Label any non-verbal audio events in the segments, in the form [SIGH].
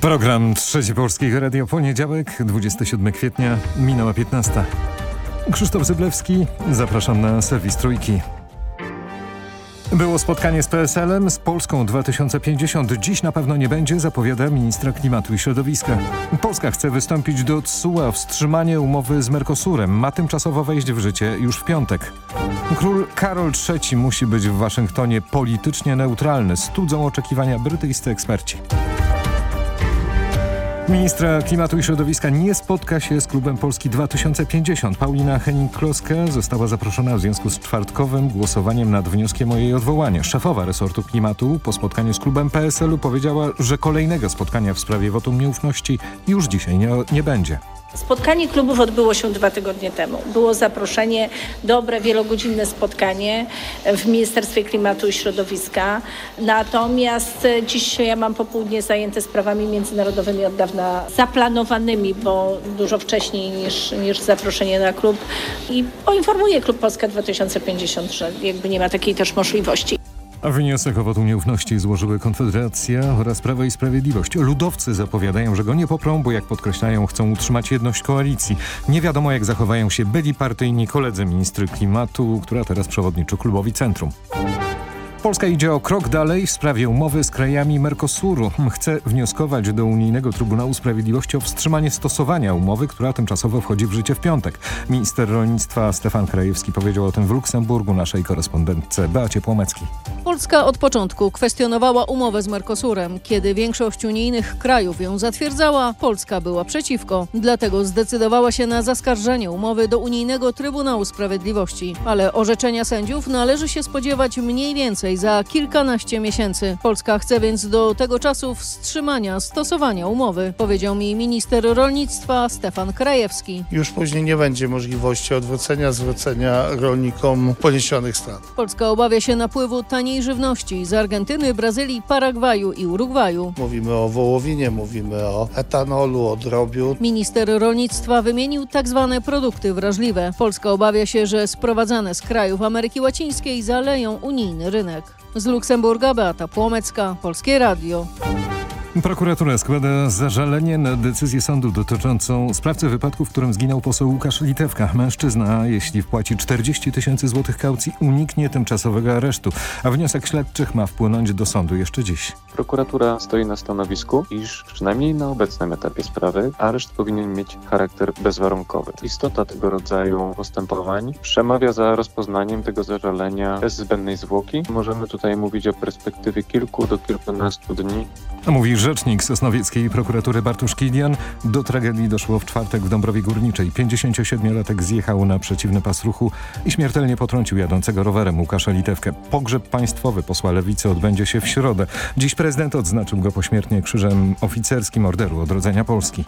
Program Trzeci Polskiego Radio Poniedziałek, 27 kwietnia, minęła 15. Krzysztof Zyblewski, zapraszam na serwis Trójki. Było spotkanie z PSL-em, z Polską 2050. Dziś na pewno nie będzie, zapowiada ministra klimatu i środowiska. Polska chce wystąpić do TSUE o wstrzymanie umowy z Mercosurem. Ma tymczasowo wejść w życie już w piątek. Król Karol III musi być w Waszyngtonie politycznie neutralny. Studzą oczekiwania brytyjscy eksperci. Ministra Klimatu i Środowiska nie spotka się z klubem Polski 2050. Paulina Henning-Kloska została zaproszona w związku z czwartkowym głosowaniem nad wnioskiem o jej odwołanie. Szefowa resortu klimatu po spotkaniu z klubem PSL-u powiedziała, że kolejnego spotkania w sprawie wotum nieufności już dzisiaj nie, nie będzie. Spotkanie klubów odbyło się dwa tygodnie temu. Było zaproszenie, dobre, wielogodzinne spotkanie w Ministerstwie Klimatu i Środowiska. Natomiast dziś ja mam popołudnie zajęte sprawami międzynarodowymi od dawna zaplanowanymi, bo dużo wcześniej niż, niż zaproszenie na klub. I poinformuję Klub Polska 2050, że jakby nie ma takiej też możliwości. Wniosek o wotum nieufności złożyły Konfederacja oraz Prawo i Sprawiedliwość. Ludowcy zapowiadają, że go nie poprą, bo jak podkreślają, chcą utrzymać jedność koalicji. Nie wiadomo, jak zachowają się byli partyjni koledzy ministry klimatu, która teraz przewodniczy klubowi Centrum. Polska idzie o krok dalej w sprawie umowy z krajami Mercosuru. Chce wnioskować do Unijnego Trybunału Sprawiedliwości o wstrzymanie stosowania umowy, która tymczasowo wchodzi w życie w piątek. Minister rolnictwa Stefan Krajewski powiedział o tym w Luksemburgu naszej korespondentce Beacie Płomecki. Polska od początku kwestionowała umowę z Mercosurem. Kiedy większość unijnych krajów ją zatwierdzała, Polska była przeciwko. Dlatego zdecydowała się na zaskarżenie umowy do Unijnego Trybunału Sprawiedliwości. Ale orzeczenia sędziów należy się spodziewać mniej więcej za kilkanaście miesięcy. Polska chce więc do tego czasu wstrzymania stosowania umowy, powiedział mi minister rolnictwa Stefan Krajewski. Już później nie będzie możliwości odwrócenia, zwrócenia rolnikom poniesionych strat. Polska obawia się napływu taniej żywności z Argentyny, Brazylii, Paragwaju i Urugwaju. Mówimy o wołowinie, mówimy o etanolu, o drobiu. Minister rolnictwa wymienił tak zwane produkty wrażliwe. Polska obawia się, że sprowadzane z krajów Ameryki Łacińskiej zaleją unijny rynek. Z Luksemburga Beata Płomecka, Polskie Radio. Prokuratura składa zażalenie na decyzję sądu dotyczącą sprawcy wypadku, w którym zginął poseł Łukasz Litewka. Mężczyzna, jeśli wpłaci 40 tysięcy złotych kaucji, uniknie tymczasowego aresztu, a wniosek śledczych ma wpłynąć do sądu jeszcze dziś. Prokuratura stoi na stanowisku, iż przynajmniej na obecnym etapie sprawy areszt powinien mieć charakter bezwarunkowy. Istota tego rodzaju postępowań przemawia za rozpoznaniem tego zażalenia bez zbędnej zwłoki. Możemy tutaj mówić o perspektywie kilku do kilkunastu dni. Mówi rzecznik Sosnowieckiej prokuratury Bartusz Kilian. Do tragedii doszło w czwartek w Dąbrowie Górniczej. 57-latek zjechał na przeciwny pas ruchu i śmiertelnie potrącił jadącego rowerem Łukasza Litewkę. Pogrzeb państwowy posła Lewicy odbędzie się w środę. Dziś prezydent odznaczył go pośmiertnie krzyżem oficerskim Orderu Odrodzenia Polski.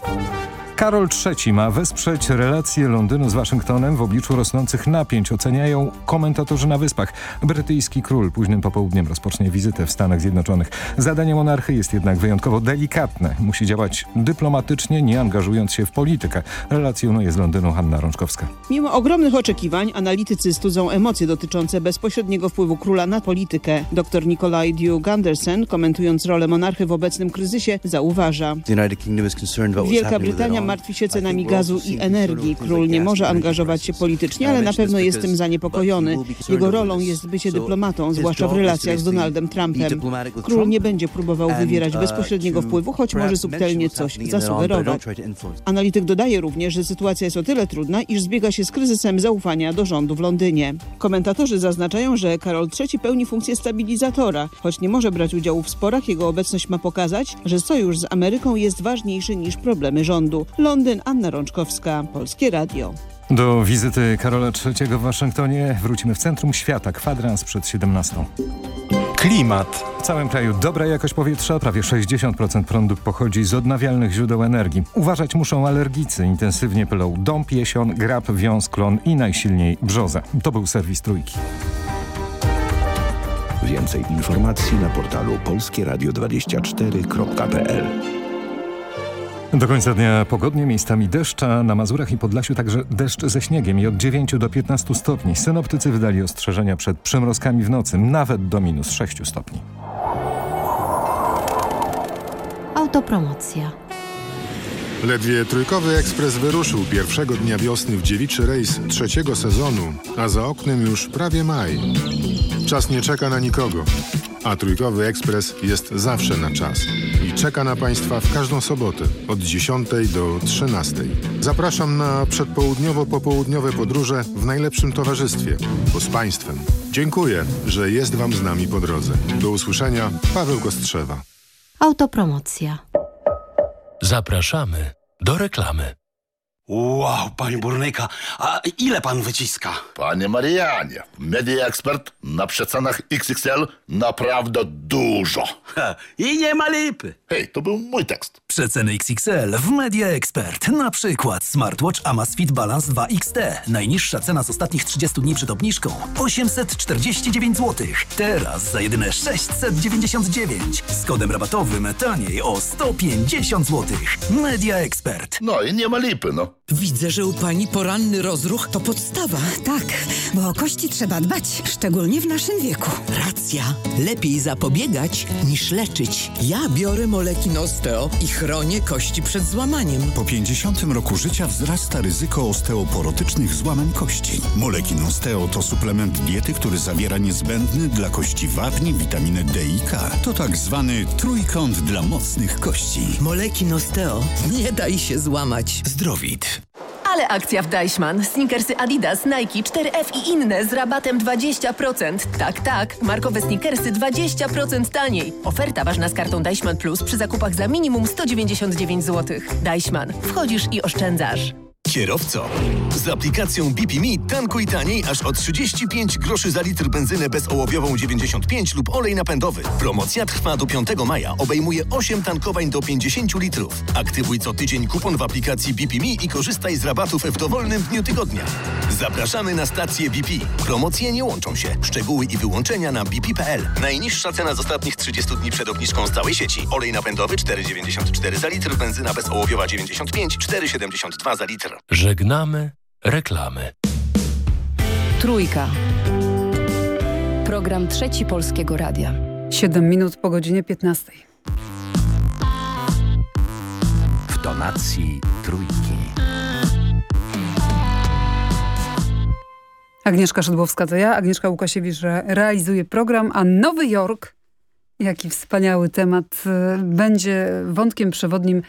Karol III ma wesprzeć relacje Londynu z Waszyngtonem w obliczu rosnących napięć, oceniają komentatorzy na Wyspach. Brytyjski król późnym popołudniem rozpocznie wizytę w Stanach Zjednoczonych. Zadanie monarchy jest jednak wyjątkowo delikatne. Musi działać dyplomatycznie, nie angażując się w politykę. Relacjonuje z Londynu Hanna Rączkowska. Mimo ogromnych oczekiwań analitycy studzą emocje dotyczące bezpośredniego wpływu króla na politykę. Dr Nikolaj Duke Anderson, komentując rolę monarchy w obecnym kryzysie, zauważa. Wielka Brytania martwi się cenami gazu i energii. Król nie może angażować się politycznie, ale na pewno jest tym zaniepokojony. Jego rolą jest bycie dyplomatą, zwłaszcza w relacjach z Donaldem Trumpem. Król nie będzie próbował wywierać bezpośredniego wpływu, choć może subtelnie coś zasugerować. Analityk dodaje również, że sytuacja jest o tyle trudna, iż zbiega się z kryzysem zaufania do rządu w Londynie. Komentatorzy zaznaczają, że Karol III pełni funkcję stabilizatora. Choć nie może brać udziału w sporach, jego obecność ma pokazać, że sojusz z Ameryką jest ważniejszy niż problemy rządu. Londyn, Anna Rączkowska, Polskie Radio. Do wizyty Karola III w Waszyngtonie wrócimy w centrum świata, kwadrans przed 17. Klimat. W całym kraju dobra jakość powietrza, prawie 60% prądu pochodzi z odnawialnych źródeł energii. Uważać muszą alergicy, intensywnie pylą dąb, jesion, grab, wiąz, klon i najsilniej brzoza. To był serwis Trójki. Więcej informacji na portalu polskieradio24.pl Do końca dnia pogodnie, miejscami deszcza, na Mazurach i Podlasiu także deszcz ze śniegiem i od 9 do 15 stopni. Synoptycy wydali ostrzeżenia przed przymrozkami w nocy, nawet do minus 6 stopni. Autopromocja. Ledwie trójkowy ekspres wyruszył pierwszego dnia wiosny w dziewiczy rejs trzeciego sezonu, a za oknem już prawie maj. Czas nie czeka na nikogo, a trójkowy ekspres jest zawsze na czas i czeka na Państwa w każdą sobotę od 10 do 13. Zapraszam na przedpołudniowo-popołudniowe podróże w najlepszym towarzystwie, bo z Państwem. Dziękuję, że jest Wam z nami po drodze. Do usłyszenia, Paweł Kostrzewa. Autopromocja. Zapraszamy do reklamy. Wow, panie burnyka, a ile pan wyciska? Panie Marianie, Media Expert na przecenach XXL naprawdę dużo. Ha, I nie ma lipy. Hej, to był mój tekst. Przeceny XXL w Media Expert. Na przykład smartwatch Amazfit Balance 2 XT. Najniższa cena z ostatnich 30 dni przed obniżką 849 zł. Teraz za jedyne 699. Z kodem rabatowym taniej o 150 zł. Media Expert. No i nie ma lipy, no. Widzę, że u pani poranny rozruch to podstawa. Tak, bo o kości trzeba dbać, szczególnie w naszym wieku. Racja. Lepiej zapobiegać niż leczyć. Ja biorę moleki Osteo i chronię kości przed złamaniem. Po 50 roku życia wzrasta ryzyko osteoporotycznych złamań kości. Molekin Osteo to suplement diety, który zawiera niezbędny dla kości wapni, witaminę D i K. To tak zwany trójkąt dla mocnych kości. Molekin Osteo. Nie daj się złamać. Zdrowit. Ale akcja w Deichmann. Sneakersy Adidas, Nike, 4F i inne z rabatem 20%. Tak, tak. Markowe sneakersy 20% taniej. Oferta ważna z kartą Deichmann Plus przy zakupach za minimum 199 zł. Deichmann. Wchodzisz i oszczędzasz. Kierowco, z aplikacją BPMe tankuj taniej aż o 35 groszy za litr benzynę bezołowiową 95 lub olej napędowy. Promocja trwa do 5 maja. Obejmuje 8 tankowań do 50 litrów. Aktywuj co tydzień kupon w aplikacji BPMe i korzystaj z rabatów w dowolnym dniu tygodnia. Zapraszamy na stację BP. Promocje nie łączą się. Szczegóły i wyłączenia na bp.pl. Najniższa cena z ostatnich 30 dni przed obniżką z całej sieci. Olej napędowy 4,94 za litr, benzyna bezołowiowa 95, 4,72 za litr. Żegnamy reklamy. Trójka. Program Trzeci Polskiego Radia. 7 minut po godzinie 15. W tonacji trójki. Agnieszka Szydłowska to ja, Agnieszka Łukasiewicz realizuje program, a Nowy Jork, jaki wspaniały temat, y, będzie wątkiem przewodnim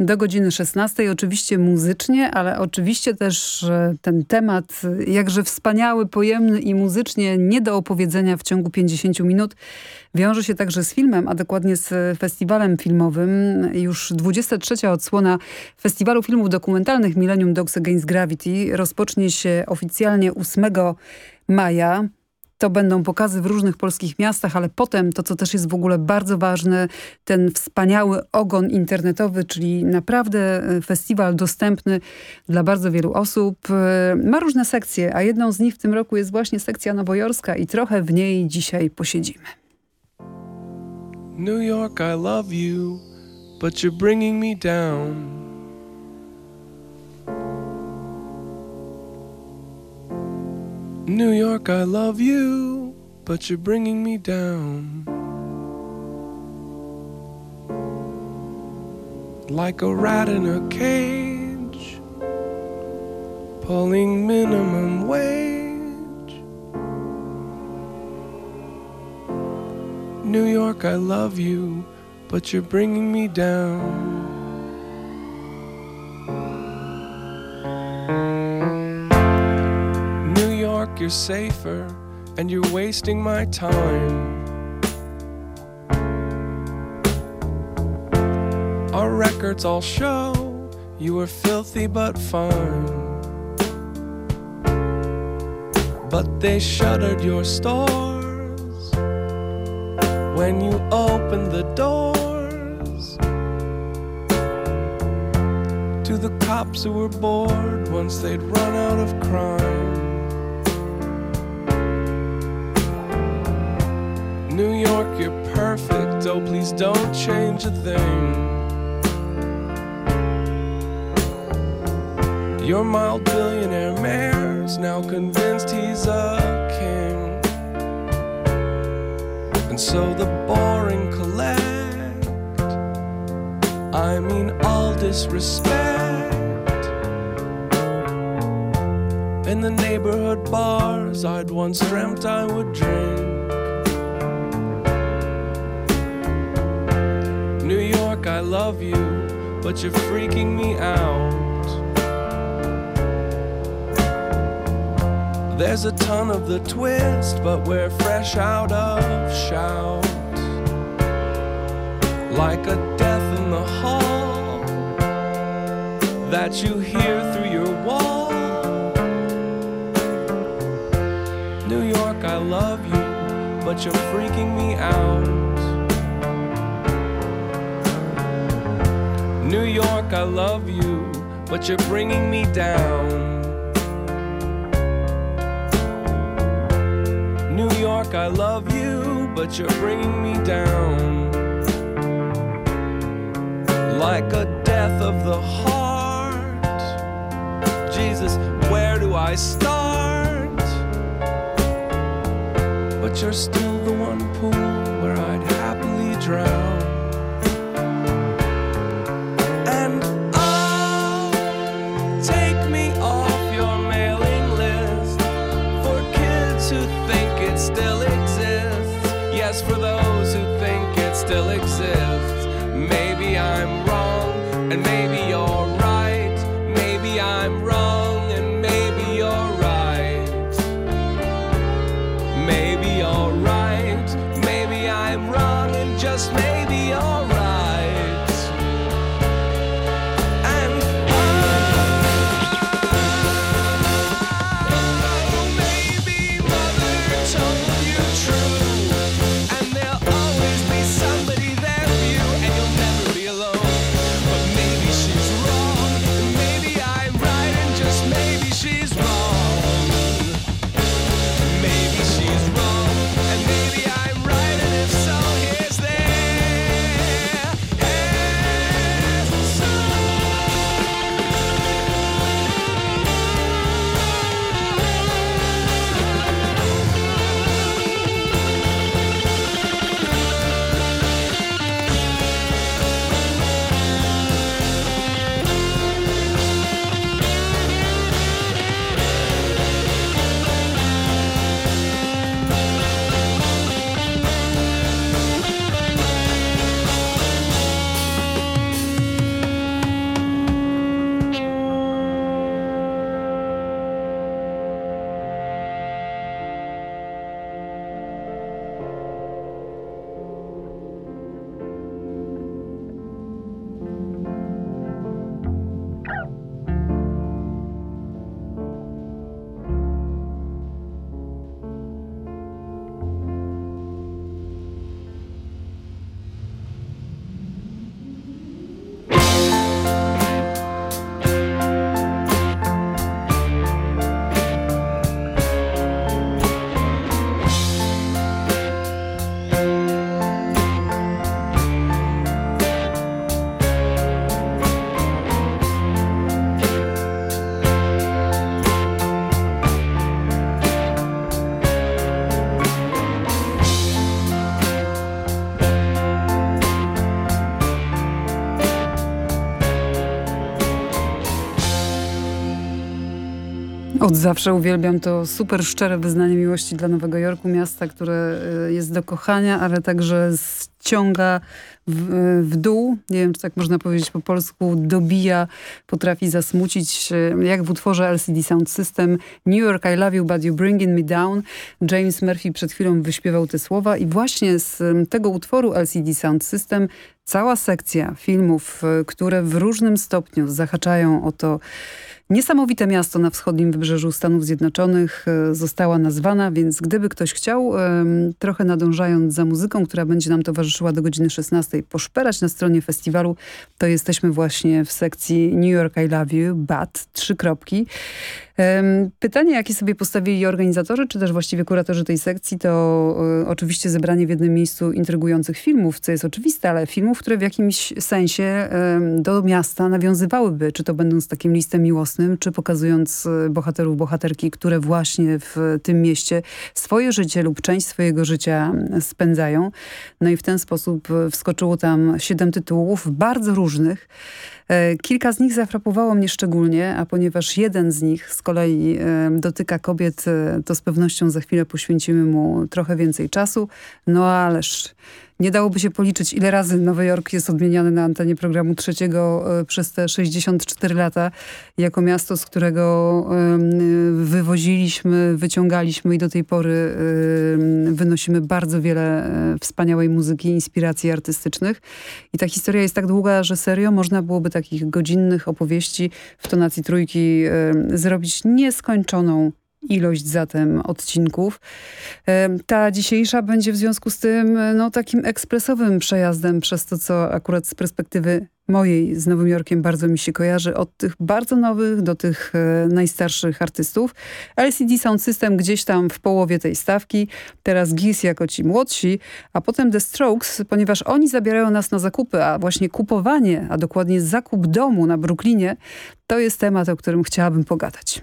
do godziny 16. Oczywiście muzycznie, ale oczywiście też ten temat jakże wspaniały, pojemny i muzycznie nie do opowiedzenia w ciągu 50 minut wiąże się także z filmem, a dokładnie z festiwalem filmowym. Już 23. odsłona Festiwalu Filmów Dokumentalnych Millennium Dogs Against Gravity rozpocznie się oficjalnie 8 maja. To będą pokazy w różnych polskich miastach, ale potem to, co też jest w ogóle bardzo ważne, ten wspaniały ogon internetowy, czyli naprawdę festiwal dostępny dla bardzo wielu osób. Ma różne sekcje, a jedną z nich w tym roku jest właśnie sekcja nowojorska i trochę w niej dzisiaj posiedzimy. New York, I love you, but you're bringing me down. New York, I love you, but you're bringing me down. Like a rat in a cage, pulling minimum wage. New York, I love you, but you're bringing me down. You're safer and you're wasting my time. Our records all show you were filthy but fine. But they shuttered your stores when you opened the doors to the cops who were bored once they'd run out of crime. New York, you're perfect. Oh, please don't change a thing. Your mild billionaire mayor's now convinced he's a king. And so the boring collect I mean all disrespect. In the neighborhood bars I'd once dreamt I would drink. Love you, but you're freaking me out. There's a ton of the twist, but we're fresh out of shout. Like a death in the hall that you hear through your wall. New York, I love you, but you're freaking me out. New York, I love you, but you're bringing me down. New York, I love you, but you're bringing me down. Like a death of the heart. Jesus, where do I start? But you're still the one pool where I'd happily drown. Zawsze uwielbiam to super szczere wyznanie miłości dla Nowego Jorku, miasta, które y, jest do kochania, ale także ściąga w, y, w dół. Nie wiem, czy tak można powiedzieć po polsku. Dobija, potrafi zasmucić, jak w utworze LCD Sound System. New York, I love you, but you bringing me down. James Murphy przed chwilą wyśpiewał te słowa i właśnie z y, tego utworu LCD Sound System cała sekcja filmów, y, które w różnym stopniu zahaczają o to, Niesamowite miasto na wschodnim wybrzeżu Stanów Zjednoczonych e, została nazwana, więc gdyby ktoś chciał, trochę nadążając za muzyką, która będzie nam towarzyszyła do godziny 16, poszperać na stronie festiwalu, to jesteśmy właśnie w sekcji New York I Love You, BAT, trzy kropki. Pytanie, jakie sobie postawili organizatorzy, czy też właściwie kuratorzy tej sekcji, to e, oczywiście zebranie w jednym miejscu intrygujących filmów, co jest oczywiste, ale filmów, które w jakimś sensie do miasta nawiązywałyby, czy to będąc takim listem miłosnym, czy pokazując e, bohaterów, bohaterki, które właśnie w tym mieście swoje życie lub część swojego życia spędzają. No i w ten sposób wskoczyło tam siedem tytułów, bardzo różnych. E, kilka z nich zafrapowało mnie szczególnie, a ponieważ jeden z nich z kolei e, dotyka kobiet, e, to z pewnością za chwilę poświęcimy mu trochę więcej czasu. No ależ nie dałoby się policzyć, ile razy Nowy Jork jest odmieniany na antenie programu trzeciego przez te 64 lata, jako miasto, z którego wywoziliśmy, wyciągaliśmy i do tej pory wynosimy bardzo wiele wspaniałej muzyki, inspiracji artystycznych. I ta historia jest tak długa, że serio można byłoby takich godzinnych opowieści w tonacji trójki zrobić nieskończoną ilość zatem odcinków. Ta dzisiejsza będzie w związku z tym no, takim ekspresowym przejazdem przez to, co akurat z perspektywy mojej z Nowym Jorkiem bardzo mi się kojarzy. Od tych bardzo nowych do tych e, najstarszych artystów. LCD Sound System gdzieś tam w połowie tej stawki. Teraz GIS jako ci młodsi, a potem The Strokes, ponieważ oni zabierają nas na zakupy, a właśnie kupowanie, a dokładnie zakup domu na Brooklynie, to jest temat, o którym chciałabym pogadać.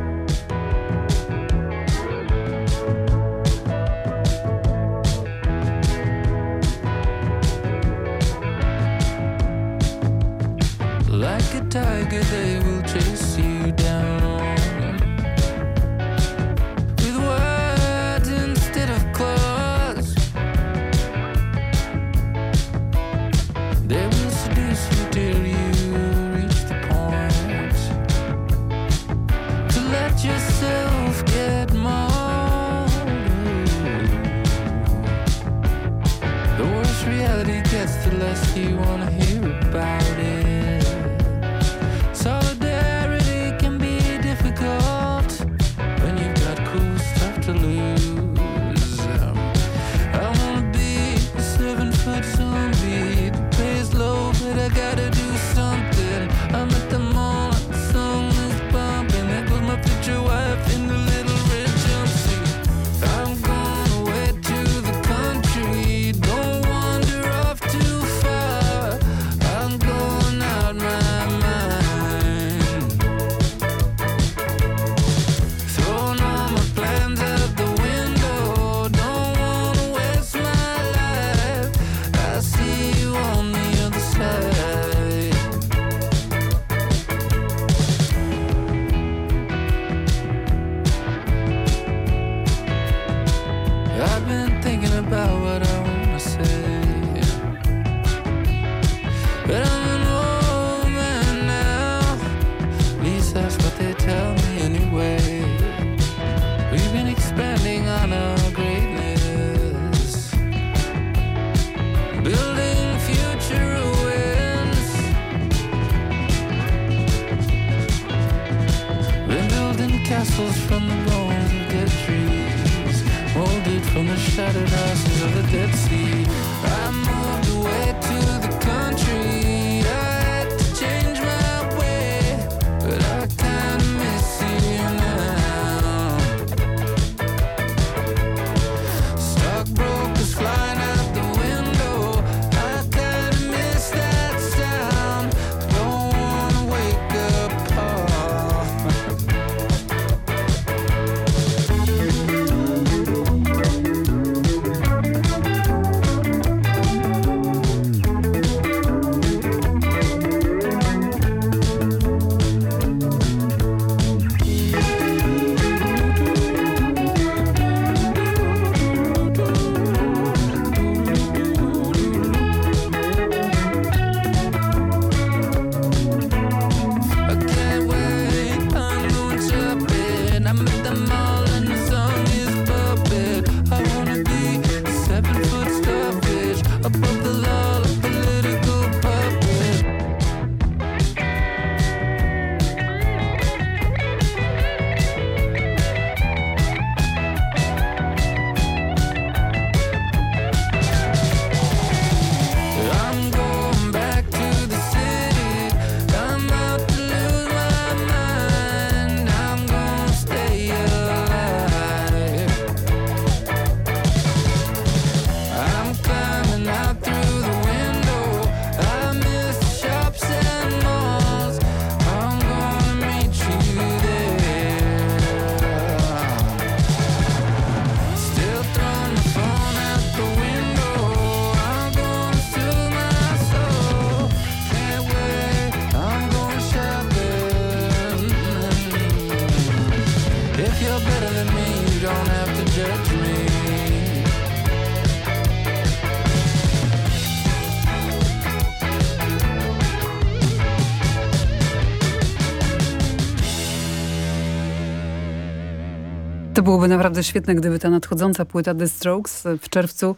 Byłoby naprawdę świetne, gdyby ta nadchodząca płyta The Strokes w czerwcu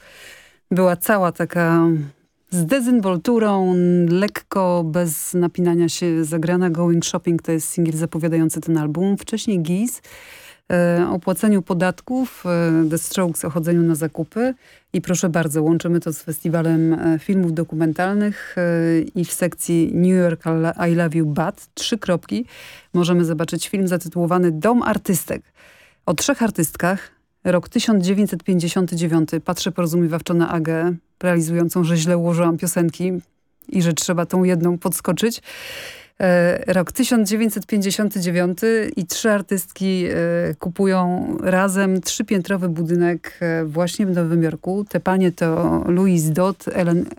była cała taka z dezynwolturą, lekko, bez napinania się zagrana. Going Shopping to jest singiel zapowiadający ten album. Wcześniej Giz e, o płaceniu podatków, e, The Strokes o chodzeniu na zakupy i proszę bardzo, łączymy to z festiwalem e, filmów dokumentalnych e, i w sekcji New York I Love You But, trzy kropki, możemy zobaczyć film zatytułowany Dom Artystek. O trzech artystkach, rok 1959, patrzę porozumiewawczo na Agę, realizującą, że źle ułożyłam piosenki i że trzeba tą jedną podskoczyć. E, rok 1959 i trzy artystki e, kupują razem trzypiętrowy budynek e, właśnie w Nowym Jorku. Te panie to Louise Dott,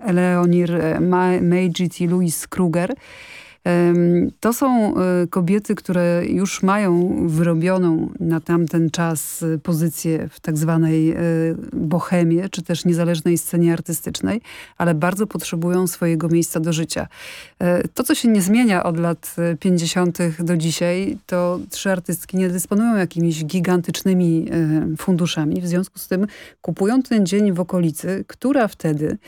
Eleonir Ma- Magid i Louise Kruger. To są e, kobiety, które już mają wyrobioną na tamten czas e, pozycję w tak zwanej e, bohemie, czy też niezależnej scenie artystycznej, ale bardzo potrzebują swojego miejsca do życia. E, To, co się nie zmienia od lat e, 50. do dzisiaj, to trzy artystki nie dysponują jakimiś gigantycznymi funduszami. W związku z tym kupują ten dzień w okolicy, która wtedy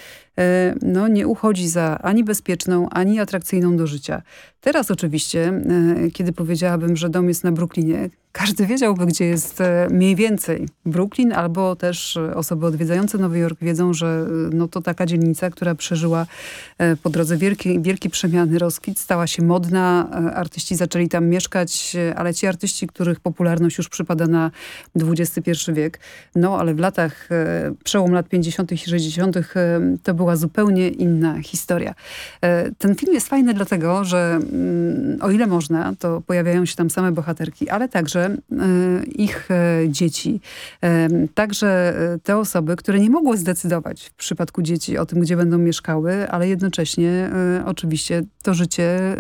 no, nie uchodzi za ani bezpieczną, ani atrakcyjną do życia. Teraz oczywiście, e, kiedy powiedziałabym, że dom jest na Brooklynie, każdy wiedziałby, gdzie jest e, mniej więcej Brooklyn, albo też e, osoby odwiedzające Nowy Jork wiedzą, że no, to taka dzielnica, która przeżyła po drodze wielkie, wielkie przemiany, rozkwit, stała się modna, artyści zaczęli tam mieszkać, ale ci artyści, których popularność już przypada na XXI wiek, no ale w latach, przełom lat 50. i 60. e, to była zupełnie inna historia. Ten film jest fajny dlatego, że o ile można, to pojawiają się tam same bohaterki, ale także także ich dzieci. Także te osoby, które nie mogły zdecydować w przypadku dzieci o tym, gdzie będą mieszkały, ale jednocześnie oczywiście to życie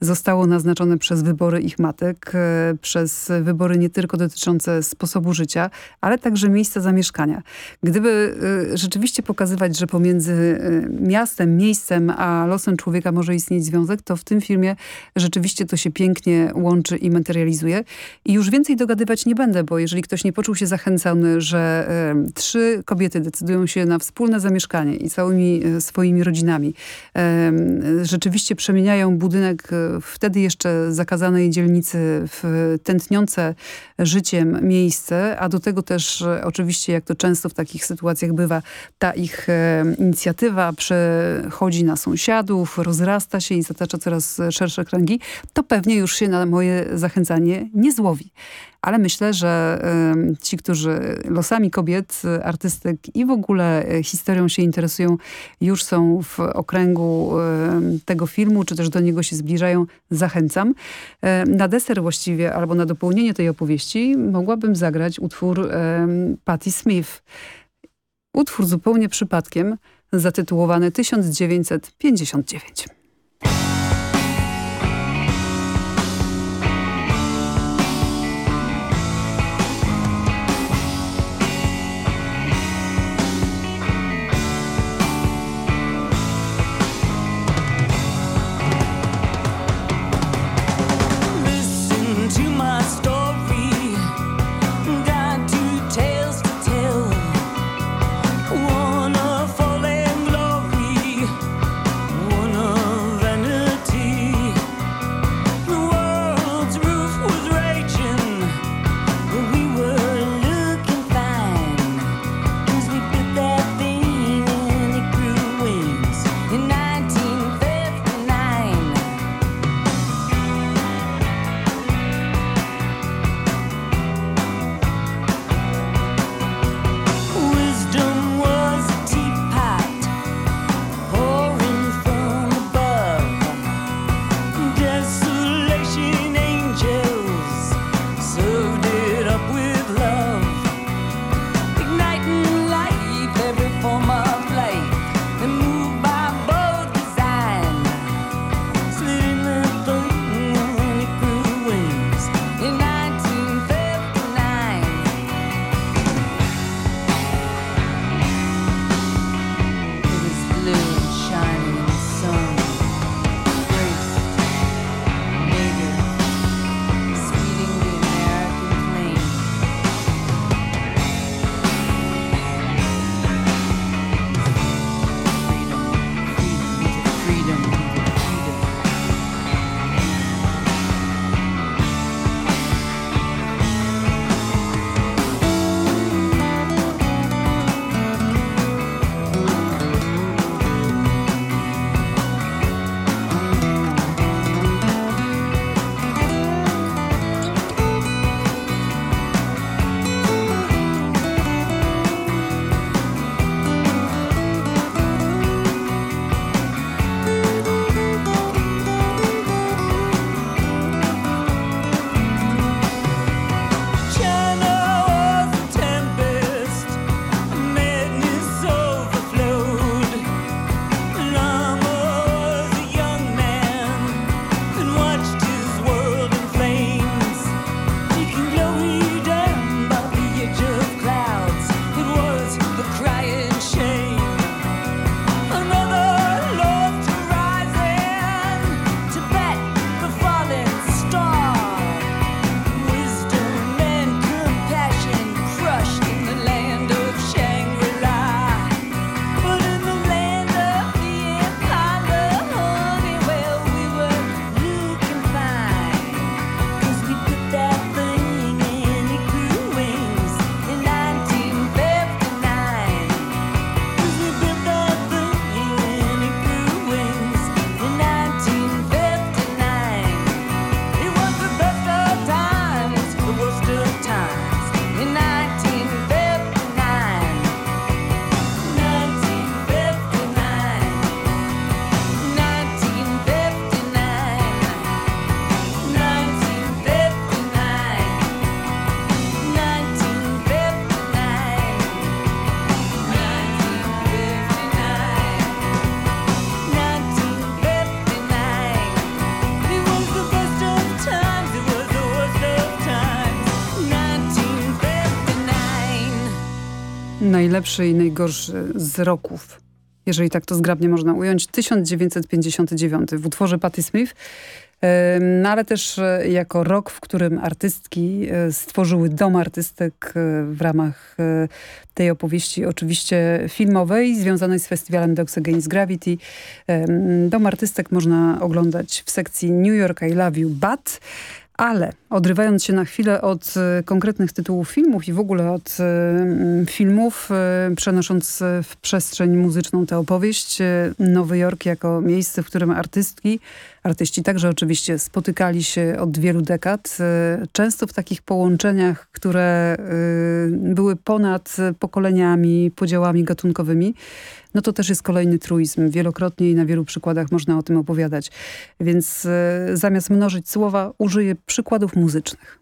zostało naznaczone przez wybory ich matek, przez wybory nie tylko dotyczące sposobu życia, ale także miejsca zamieszkania. Gdyby rzeczywiście pokazywać, że pomiędzy miastem, miejscem, a losem człowieka może istnieć związek, to w tym filmie rzeczywiście to się pięknie łączy i materializuje. I już więcej dogadywać nie będę, bo jeżeli ktoś nie poczuł się zachęcony, że e, trzy kobiety decydują się na wspólne zamieszkanie i całymi e, swoimi rodzinami e, rzeczywiście przemieniają budynek wtedy jeszcze zakazanej dzielnicy w tętniące życiem miejsce, a do tego też oczywiście, jak to często w takich sytuacjach bywa, ta ich inicjatywa przechodzi na sąsiadów, rozrasta się i zatacza coraz szersze kręgi, to pewnie już się na moje zachęcanie nie złowi. Ale myślę, że ci, którzy losami kobiet, artystek i w ogóle e, historią się interesują, już są w okręgu tego filmu, czy też do niego się zbliżają, zachęcam. Na deser właściwie, albo na dopełnienie tej opowieści mogłabym zagrać utwór Patti Smith. Utwór zupełnie przypadkiem, zatytułowany 1959. najlepszy i najgorszy z roków. Jeżeli tak to zgrabnie można ująć. 1959 w utworze Patti Smith. No ale też e, jako rok, w którym artystki e, stworzyły dom artystek e, w ramach tej opowieści oczywiście filmowej związanej z festiwalem Dogs Against Gravity. Dom artystek można oglądać w sekcji New York I Love You But ale odrywając się na chwilę od y, konkretnych tytułów filmów i w ogóle od y, filmów, y, przenosząc w przestrzeń muzyczną tę opowieść, Nowy Jork jako miejsce, w którym artystki, artyści także oczywiście spotykali się od wielu dekad, często w takich połączeniach, które były ponad pokoleniami, podziałami gatunkowymi no to też jest kolejny truizm. Wielokrotnie i na wielu przykładach można o tym opowiadać. Więc e, zamiast mnożyć słowa, użyję przykładów muzycznych.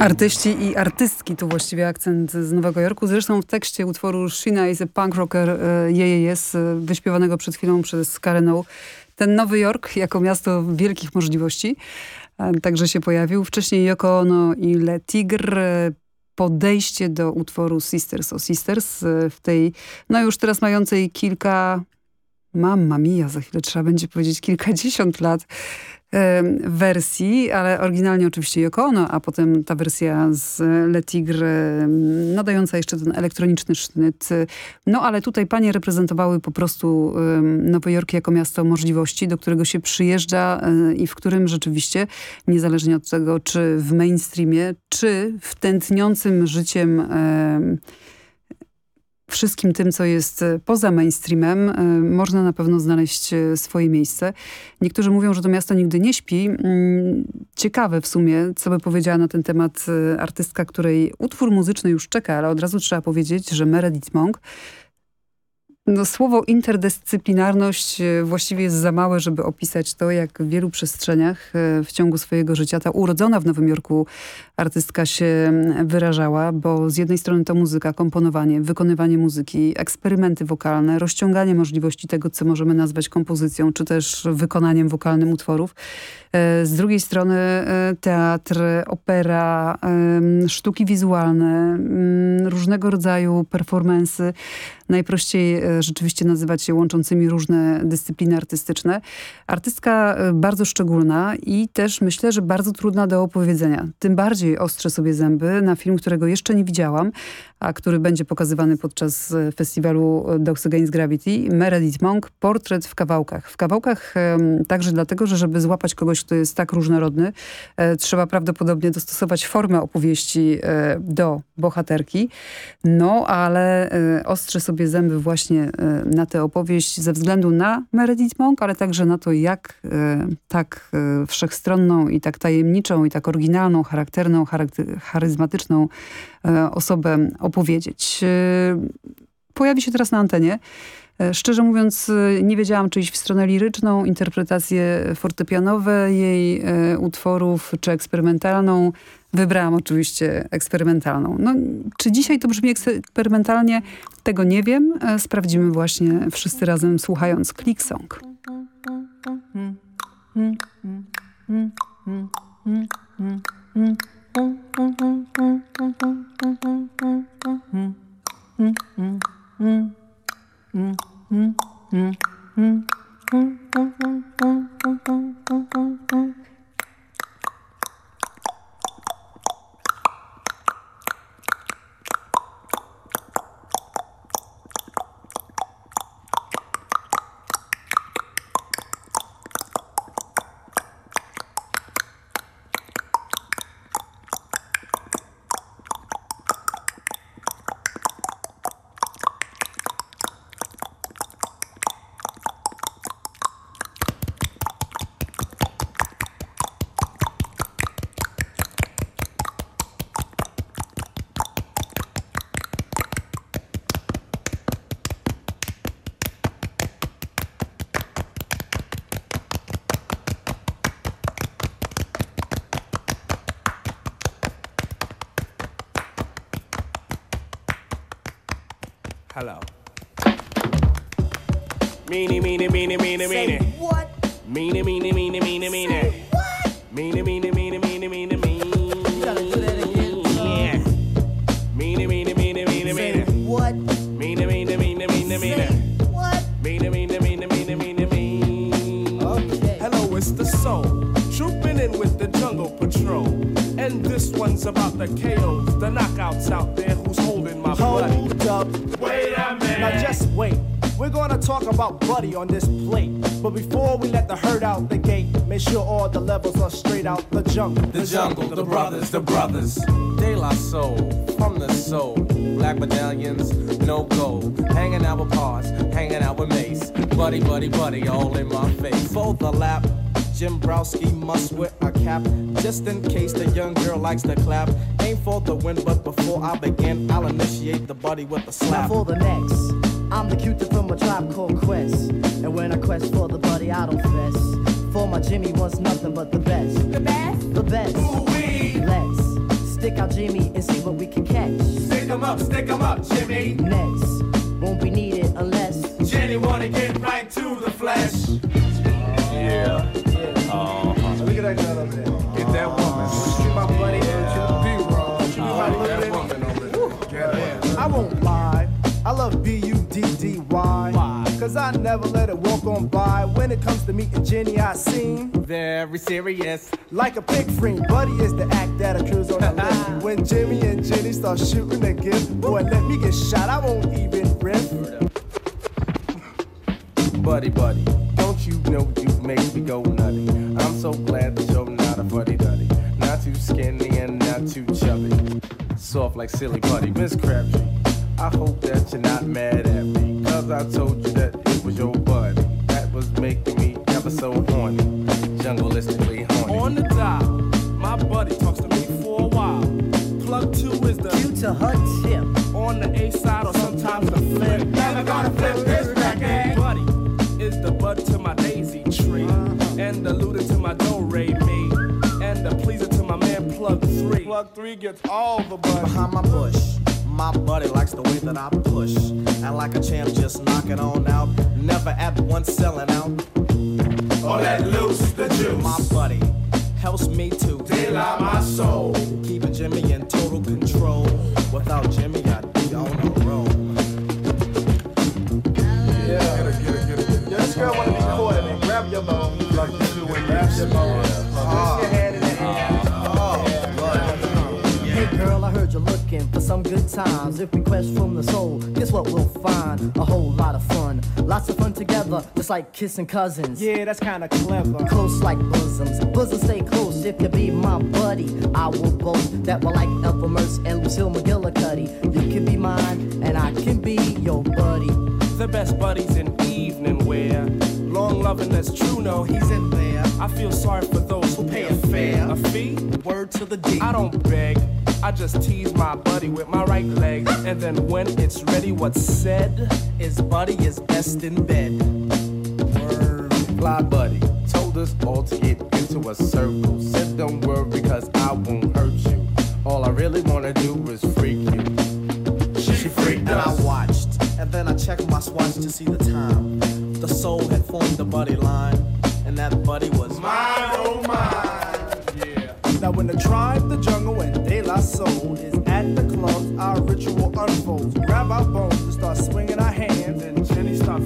Artyści i artystki, tu właściwie akcent z Nowego Jorku. Zresztą w tekście utworu Sheena is a punk rocker e, jest, e, wyśpiewanego przed chwilą przez Karen O. Ten Nowy Jork jako miasto wielkich możliwości e, także się pojawił. Wcześniej Yoko Ono i Le Tigre podejście do utworu Sisters o Sisters w tej, no już teraz mającej kilka, mamma mia, za chwilę trzeba będzie powiedzieć kilkadziesiąt lat, wersji, ale oryginalnie oczywiście Yoko Ono, a potem ta wersja z Le Tigre nadająca jeszcze ten elektroniczny sznyt. No ale tutaj panie reprezentowały po prostu Nowy Jork jako miasto możliwości, do którego się przyjeżdża e, i w którym rzeczywiście, niezależnie od tego, czy w mainstreamie, czy w tętniącym życiem wszystkim tym, co jest e, poza mainstreamem, e, można na pewno znaleźć e, swoje miejsce. Niektórzy mówią, że to miasto nigdy nie śpi. Mm, ciekawe w sumie, co by powiedziała na ten temat artystka, której utwór muzyczny już czeka, ale od razu trzeba powiedzieć, że Meredith Monk no, słowo interdyscyplinarność właściwie jest za małe, żeby opisać to, jak w wielu przestrzeniach w ciągu swojego życia ta urodzona w Nowym Jorku artystka się wyrażała, bo z jednej strony to muzyka, komponowanie, wykonywanie muzyki, eksperymenty wokalne, rozciąganie możliwości tego, co możemy nazwać kompozycją, czy też wykonaniem wokalnym utworów. E, z drugiej strony teatr, opera, sztuki wizualne, różnego rodzaju performensy, najprościej e, rzeczywiście nazywać się łączącymi różne dyscypliny artystyczne. Artystka e, bardzo szczególna i też myślę, że bardzo trudna do opowiedzenia. Tym bardziej ostrzę sobie zęby na film, którego jeszcze nie widziałam, a który będzie pokazywany podczas e, festiwalu Dogs Against Gravity. Meredith Monk, Portret w kawałkach. W kawałkach także dlatego, że żeby złapać kogoś, kto jest tak różnorodny, trzeba prawdopodobnie dostosować formę opowieści do bohaterki. No, ale ostrzę sobie zęby właśnie e, na tę opowieść ze względu na Meredith Monk, ale także na to, jak e, tak e, wszechstronną i tak tajemniczą i tak oryginalną, charakterną, charyzmatyczną osobę opowiedzieć. Pojawi się teraz na antenie. Szczerze mówiąc, nie wiedziałam, czy iść w stronę liryczną, interpretację fortepianowe jej utworów, czy eksperymentalną. Wybrałam oczywiście eksperymentalną. No, czy dzisiaj to brzmi eksperymentalnie? Tego nie wiem. E, sprawdzimy właśnie wszyscy razem słuchając Click Song. Mm-hmm. mean it, mean it, mean it, mean it. What? Mean it, mean it, mean it, mean it, mean it. Mean it, mean it, mean it, mean it, mean it, mean it. Mean it, mean it, mean it, mean it, mean it. What? Mean it, mean it, mean it, mean it, mean it. What? Mean it, mean it, mean it, mean it, mean it, mean it. Hello, it's the soul. Trooping in with the jungle patrol. And this one's about the KOs, the knockouts out there who's holding my blood. Hold up. Wait a minute. Now just wait. We're gonna talk about Buddy on this plate. But before we let the herd out the gate, make sure all the levels are straight out the jungle. The jungle, the brothers, the brothers. De La Soul, from the soul. Black medallions, no gold. Hanging out with Pars, hanging out with Mace. Buddy, buddy, buddy, all in my face. For the lap. Jim Browski must wear a cap just in case the young girl likes to clap. Aim for the win, but before I begin, I'll initiate the buddy with a slap. Now for the next, I'm the cutie from a tribe called Quest. And when I quest for the buddy, I don't fess. For my Jimmy wants nothing but the best. The best? The best. Ooh-wee. Let's stick out Jimmy and see what we can catch. Stick 'em up, stick 'em up, Jimmy. Next, won't be needed unless Jenny wanna get right to the flesh. Yeah. Uh-huh. Look at that girl over there. Get that woman. She my buddy and she the B-roll. She my that woman. I won't lie. I love B-U-D-D-Y. Cause I never let it walk on by. When it comes to meeting Jenny, I seem very serious. Like a pig friend. Buddy is the act that occurs on the list. [LAUGHS] When Jimmy and Jenny start shooting a gift, boy, let me get shot. I won't even riff. Buddy, buddy, don't you know you make me go nutty? I'm so glad that you're not a buddy duddy. Not too skinny and not too chubby. Soft like silly buddy, Miss Crabtree. I hope that you're not mad at me. Cause I told you that it was your buddy. That was making me ever so horny. Jungleistically horny. On the dial, my buddy talks to me for a while. Plug two is the Due to her tip. on the A side or sometimes the flip. Never gonna flip this record. Buddy is the bud to my daisy tree, uh-huh. and the looter to my do re me, and the pleaser to my man plug three. Plug three gets all the buddy. Behind my bush. My buddy likes the way that I push. And like a champ, just knock it on out. Never at once selling out. Oh, let loose the juice. My buddy helps me to Daylight my soul. Keeping Jimmy in total control. Without Jimmy, I'd be on the road. Yeah. Get it, get it, get it. Yeah, this girl wanna be courted and grab your bone. Like you do when you grab your bone. Looking for some good times. If we quest from the soul, guess what we'll find? A whole lot of fun. Lots of fun together, just like kissing cousins. Yeah, that's kinda clever. Close like bosoms. Bosoms stay close. If you be my buddy, I will boast that we're like Ethel Merce and Lucille McGillicuddy. You can be mine, and I can be your buddy. The best buddies in evening wear. Long loving that's true, no, he's in there. I feel sorry for those who pay a fare. A fee? Word to the D. I don't beg. I just tease my buddy with my right leg. And then when it's ready, what's said is buddy is best in bed. Word. Fly buddy told us all to get into a circle. Said don't worry because I won't hurt you. All I really wanna do is freak you. She freaked And I watched, and then I checked my swatch to see the time. The soul had formed a buddy line, and that buddy was. Mine. Now when the tribe, the jungle, and De La Soul is at the club, our ritual unfolds. Grab our bones and start swinging our hands, and Jenny start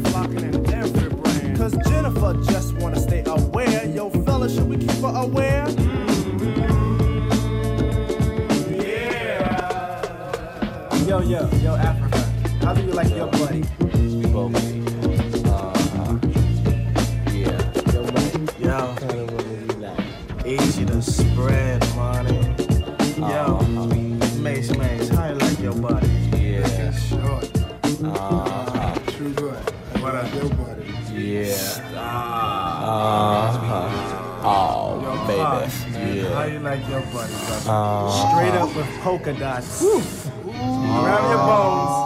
How you like your buddy, brother? Uh-huh. Straight up with polka dots. Grab your bones.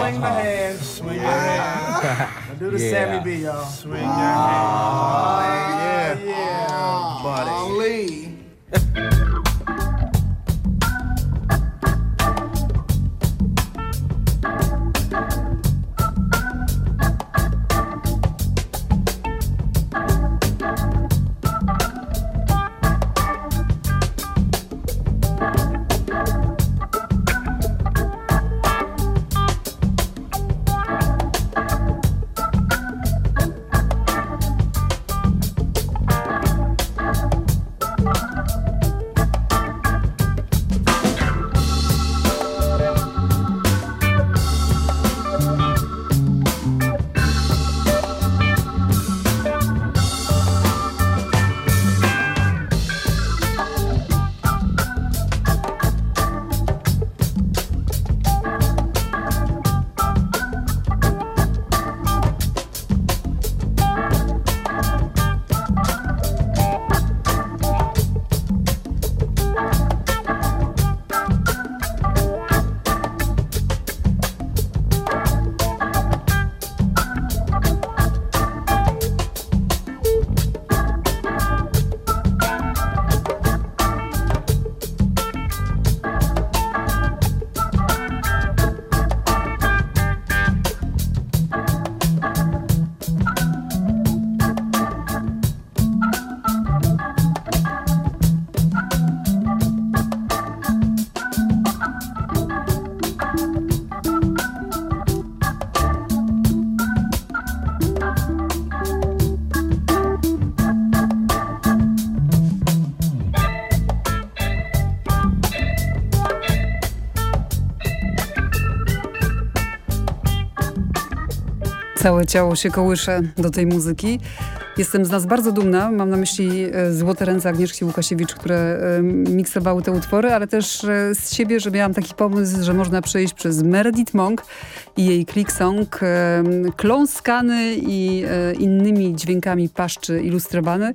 Swing the hand. Swing your hand. Do the Yeah. Sammy B, y'all. Swing your hand. yeah. Yeah. Buddy. Całe ciało się kołysze do tej muzyki. Jestem z nas bardzo dumna. Mam na myśli e, Złote Ręce Agnieszki Łukasiewicz, które e, miksowały te utwory, ale też e, z siebie, że miałam taki pomysł, że można przejść przez Meredith Monk i jej click song, kląskany i innymi dźwiękami paszczy ilustrowany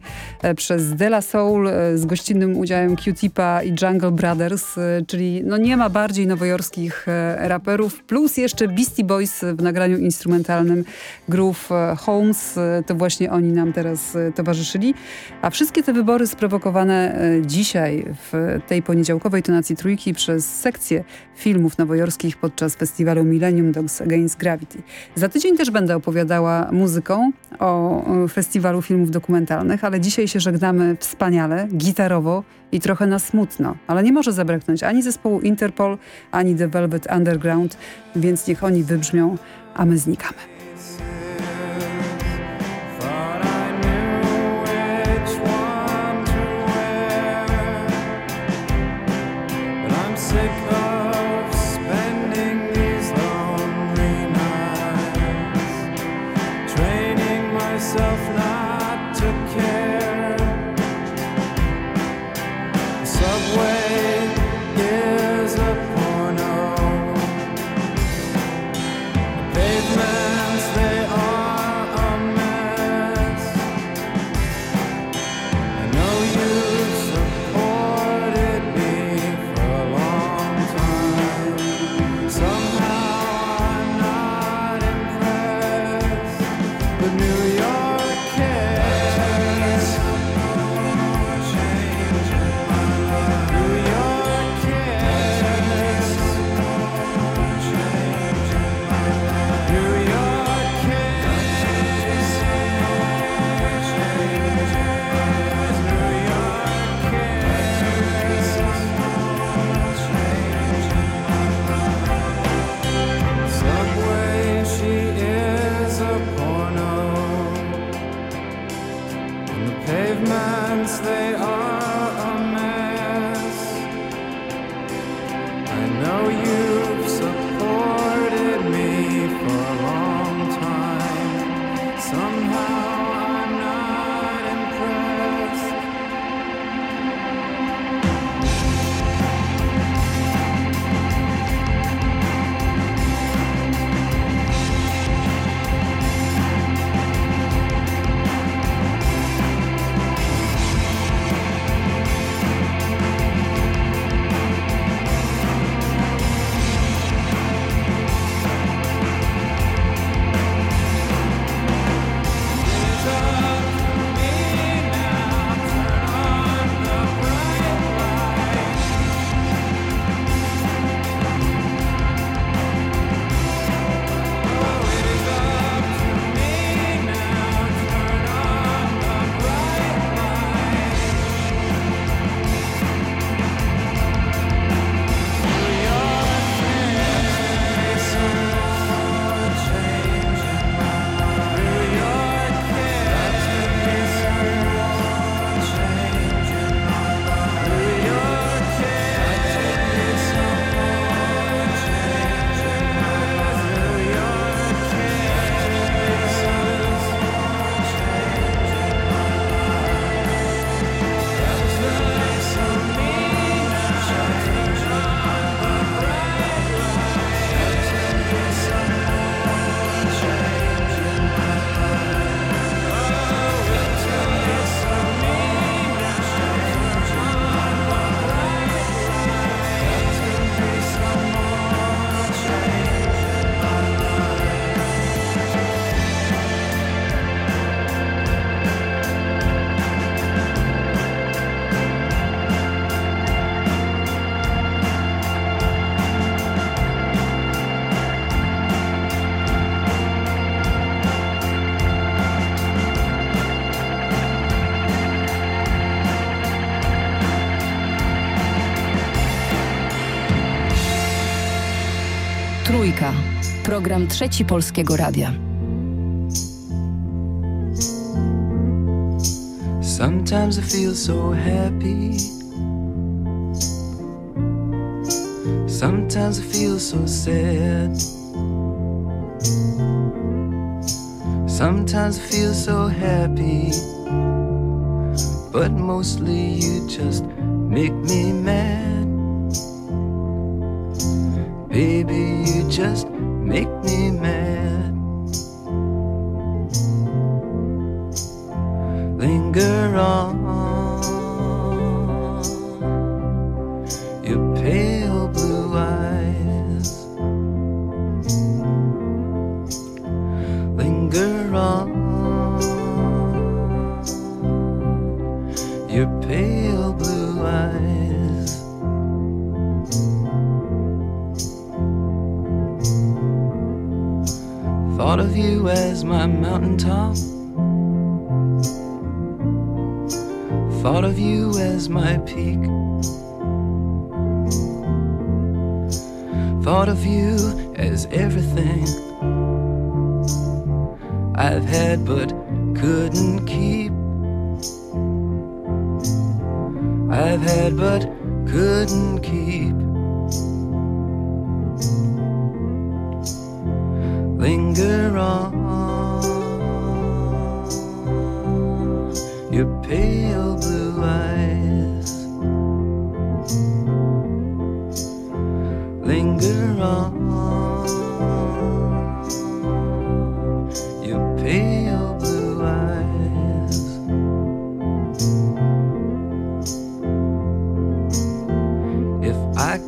przez Della Soul z gościnnym udziałem Q-Tipa i Jungle Brothers, czyli no nie ma bardziej nowojorskich raperów, plus jeszcze Beastie Boys w nagraniu instrumentalnym Groove Holmes, to właśnie oni nam teraz e, towarzyszyli. A wszystkie te wybory sprowokowane e, dzisiaj w tej poniedziałkowej tonacji trójki przez sekcję filmów nowojorskich podczas festiwalu Millennium Against Gravity. Za tydzień też będę opowiadała muzyką o festiwalu filmów dokumentalnych, ale dzisiaj się żegnamy wspaniale, gitarowo i trochę na smutno. Ale nie może zabraknąć ani zespołu Interpol, ani The Velvet Underground, więc niech oni wybrzmią, a my znikamy. Trójka. Program Trzeci Polskiego Radia. Sometimes I feel so happy Sometimes I feel so sad Sometimes I feel so happy But mostly you just make me mad Baby, you just make me mad.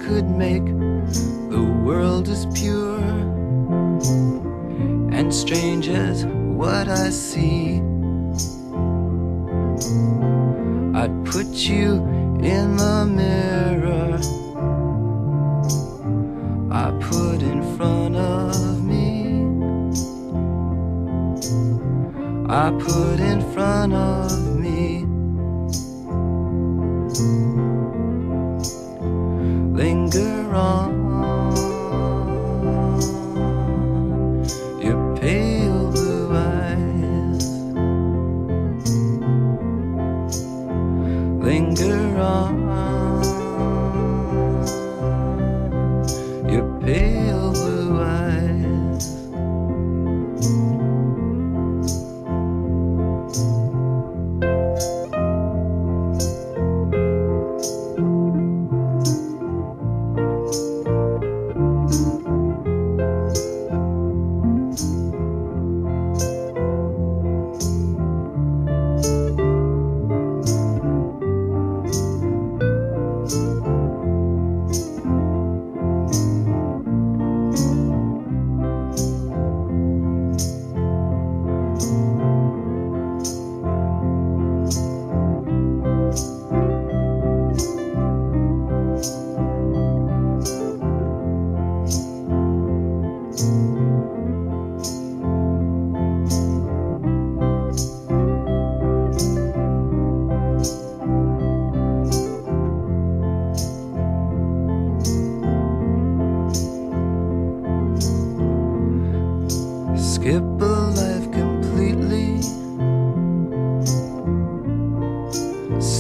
could make the world as pure and strange as what I see. I'd put you in the mirror I put in front of me. I put in front of me. 사랑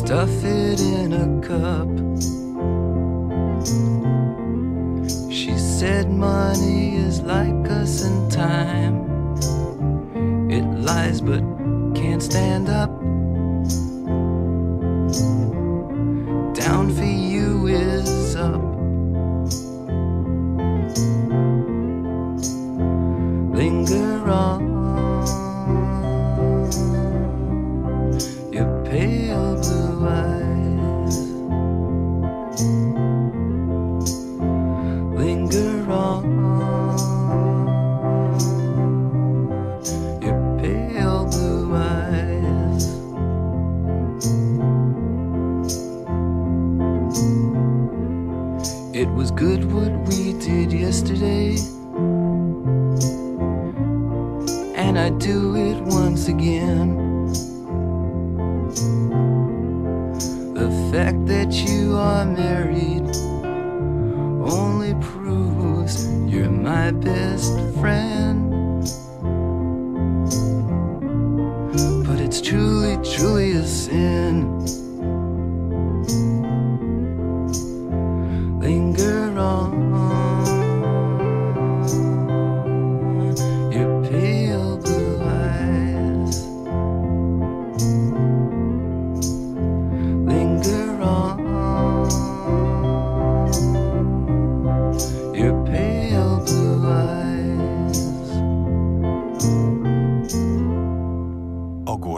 stuff it in a cup. She said money is like us and time.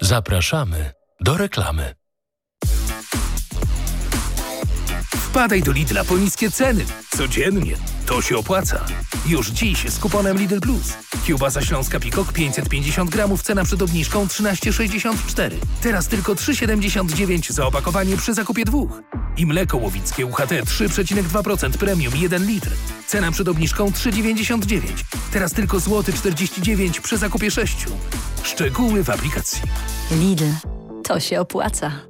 Zapraszamy do reklamy. Wpadaj do Lidla po niskie ceny. Codziennie. To się opłaca. Już dziś z kuponem Lidl Plus. Kiełbasa śląska Pikok 550 gramów, cena przed obniżką 13,64. Teraz tylko 3,79 za opakowanie przy zakupie dwóch. I mleko łowickie UHT 3,2% premium 1 litr. Cena przed obniżką 3,99. Teraz tylko złoty 49 przy zakupie 6. Szczegóły w aplikacji. Lidl. To się opłaca.